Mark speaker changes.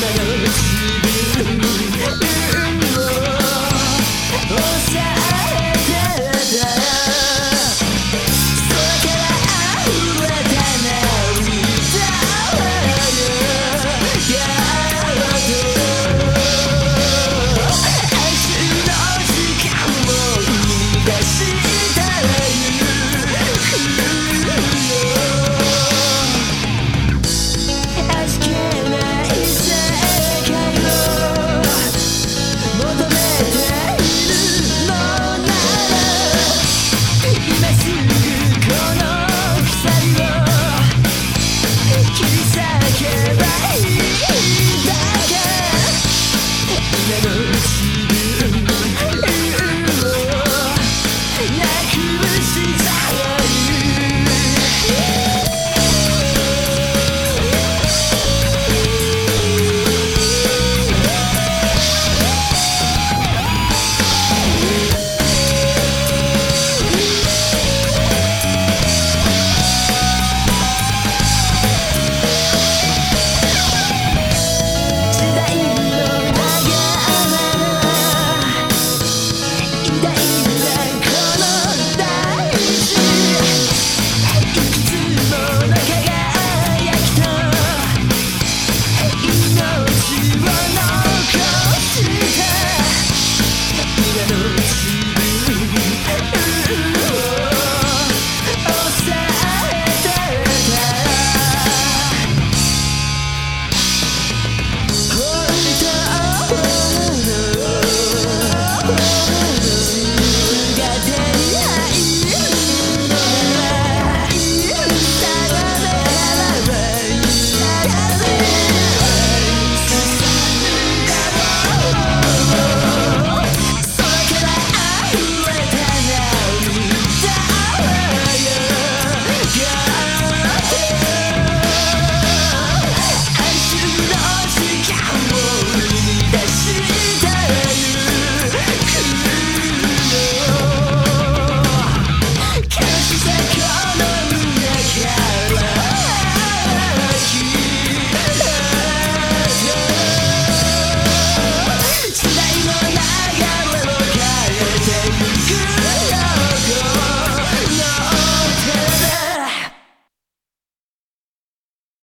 Speaker 1: Melody. Good.